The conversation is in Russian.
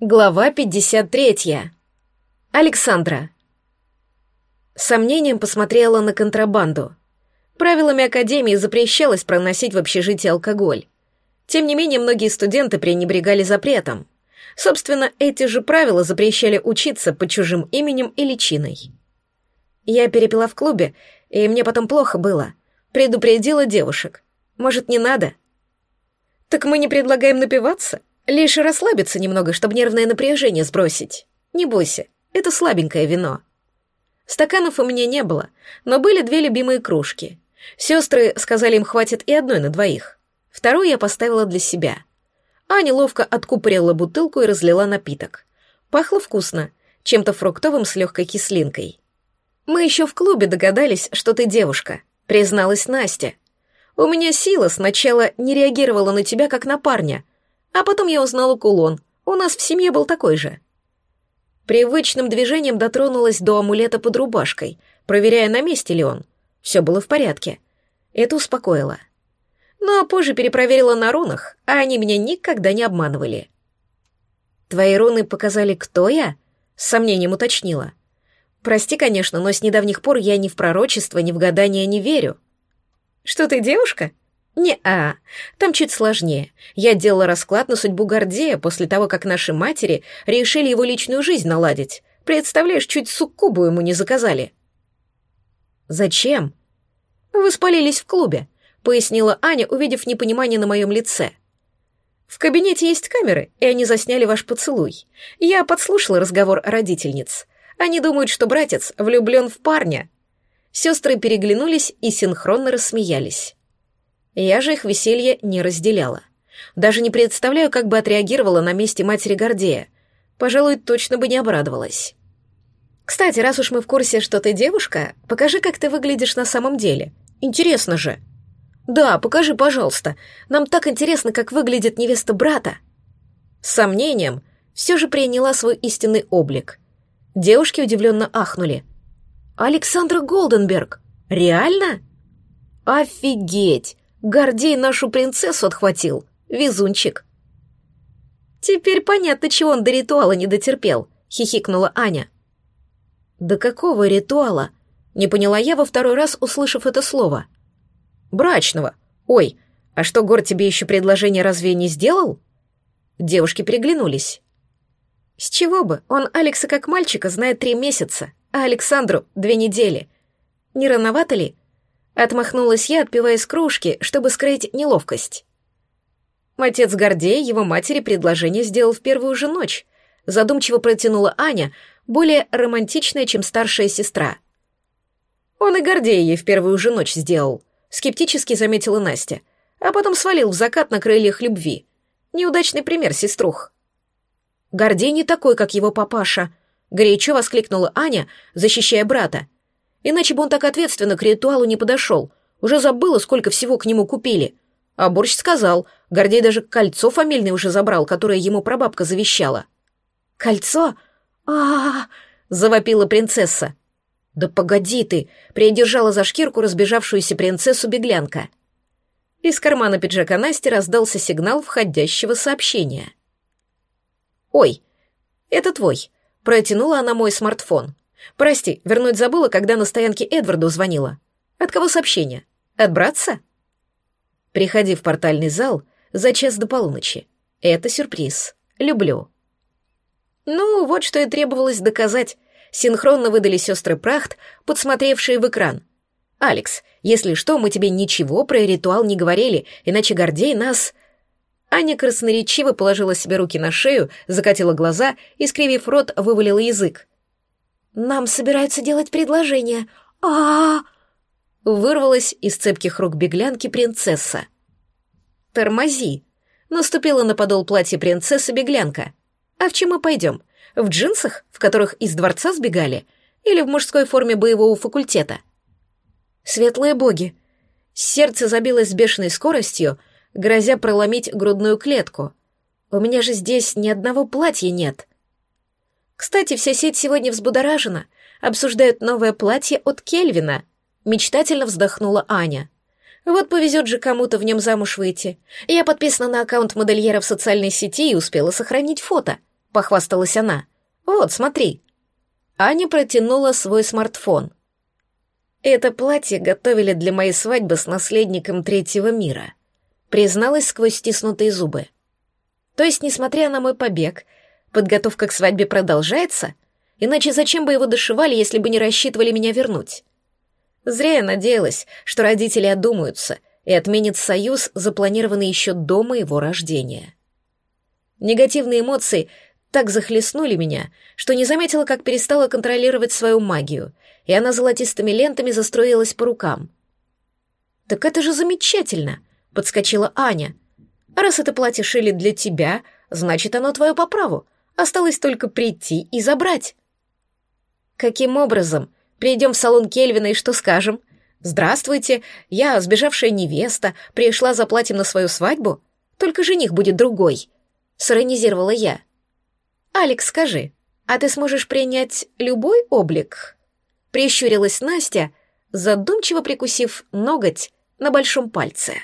Глава 53. Александра. Сомнением посмотрела на контрабанду. Правилами Академии запрещалось проносить в общежитии алкоголь. Тем не менее, многие студенты пренебрегали запретом. Собственно, эти же правила запрещали учиться под чужим именем и личиной. Я перепила в клубе, и мне потом плохо было. Предупредила девушек. Может, не надо? Так мы не предлагаем напиваться? Лишь расслабиться немного, чтобы нервное напряжение сбросить. Не бойся, это слабенькое вино. Стаканов у меня не было, но были две любимые кружки. Сестры сказали им хватит и одной на двоих. Вторую я поставила для себя. Аня ловко откупорила бутылку и разлила напиток. Пахло вкусно, чем-то фруктовым с легкой кислинкой. «Мы еще в клубе догадались, что ты девушка», — призналась Настя. «У меня сила сначала не реагировала на тебя, как на парня», — а потом я узнала кулон. У нас в семье был такой же. Привычным движением дотронулась до амулета под рубашкой, проверяя, на месте ли он. Все было в порядке. Это успокоило. Ну а позже перепроверила на рунах, а они меня никогда не обманывали. «Твои руны показали, кто я?» — с сомнением уточнила. «Прости, конечно, но с недавних пор я ни в пророчество, ни в гадания не верю». «Что ты девушка?» «Не-а, там чуть сложнее. Я делала расклад на судьбу Гордея после того, как наши матери решили его личную жизнь наладить. Представляешь, чуть суккубу ему не заказали». «Зачем?» «Вы спалились в клубе», — пояснила Аня, увидев непонимание на моем лице. «В кабинете есть камеры, и они засняли ваш поцелуй. Я подслушала разговор родительниц. Они думают, что братец влюблен в парня». Сестры переглянулись и синхронно рассмеялись. Я же их веселье не разделяла. Даже не представляю, как бы отреагировала на месте матери Гордея. Пожалуй, точно бы не обрадовалась. Кстати, раз уж мы в курсе, что ты девушка, покажи, как ты выглядишь на самом деле. Интересно же. Да, покажи, пожалуйста. Нам так интересно, как выглядит невеста брата. С сомнением все же приняла свой истинный облик. Девушки удивленно ахнули. Александра Голденберг. Реально? Офигеть! Гордей нашу принцессу отхватил. Везунчик. Теперь понятно, чего он до ритуала не дотерпел, хихикнула Аня. До какого ритуала? Не поняла я во второй раз, услышав это слово. Брачного. Ой, а что, Гор тебе еще предложение разве не сделал? Девушки переглянулись. С чего бы? Он Алекса как мальчика знает три месяца, а Александру — две недели. Не рановато ли? Отмахнулась я, отпивая из кружки, чтобы скрыть неловкость. Отец Гордей его матери предложение сделал в первую же ночь. Задумчиво протянула Аня, более романтичная, чем старшая сестра. Он и Гордей ей в первую же ночь сделал, скептически заметила Настя, а потом свалил в закат на крыльях любви. Неудачный пример, сеструх. Гордей не такой, как его папаша, горячо воскликнула Аня, защищая брата. Иначе бы он так ответственно к ритуалу не подошел. Уже забыла, сколько всего к нему купили. А Борщ сказал, Гордей даже кольцо фамильное уже забрал, которое ему прабабка завещала. «Кольцо? а, -а, -а завопила принцесса. «Да погоди ты!» — придержала за шкирку разбежавшуюся принцессу-беглянка. Из кармана пиджака Насти раздался сигнал входящего сообщения. «Ой, это твой», — протянула она мой смартфон. Прости, вернуть забыла, когда на стоянке Эдварду звонила. От кого сообщение? От братца? Приходи в портальный зал за час до полуночи. Это сюрприз. Люблю. Ну, вот что и требовалось доказать. Синхронно выдали сестры Прахт, подсмотревшие в экран. «Алекс, если что, мы тебе ничего про ритуал не говорили, иначе Гордей нас...» Аня красноречиво положила себе руки на шею, закатила глаза и, скривив рот, вывалила язык. Нам собираются делать предложение. А, -а, -а, Вырвалась из цепких рук беглянки принцесса. Тормози. Наступила на подол платья принцессы беглянка. А в чем мы пойдем? В джинсах, в которых из дворца сбегали? Или в мужской форме боевого факультета? Светлые боги. Сердце забилось с бешеной скоростью, грозя проломить грудную клетку. У меня же здесь ни одного платья нет. Кстати, вся сеть сегодня взбудоражена. Обсуждают новое платье от Кельвина. Мечтательно вздохнула Аня. Вот повезет же кому-то в нем замуж выйти. Я подписана на аккаунт модельера в социальной сети и успела сохранить фото. похвасталась она. «Вот, смотри». Аня протянула свой смартфон. «Это платье готовили для моей свадьбы с наследником третьего мира», призналась сквозь стиснутые зубы. «То есть, несмотря на мой побег, подготовка к свадьбе продолжается? Иначе зачем бы его дошивали, если бы не рассчитывали меня вернуть?» Зря я надеялась, что родители одумаются и отменят союз, запланированный еще до моего рождения. Негативные эмоции так захлестнули меня, что не заметила, как перестала контролировать свою магию, и она золотистыми лентами застроилась по рукам. «Так это же замечательно!» — подскочила Аня. «А раз это платье шили для тебя, значит, оно твое по праву. Осталось только прийти и забрать». «Каким образом?» Придем в салон Кельвина и что скажем? Здравствуйте, я, сбежавшая невеста, пришла за платьем на свою свадьбу. Только жених будет другой. Сиронизировала я. Алекс, скажи, а ты сможешь принять любой облик? Прищурилась Настя, задумчиво прикусив ноготь на большом пальце.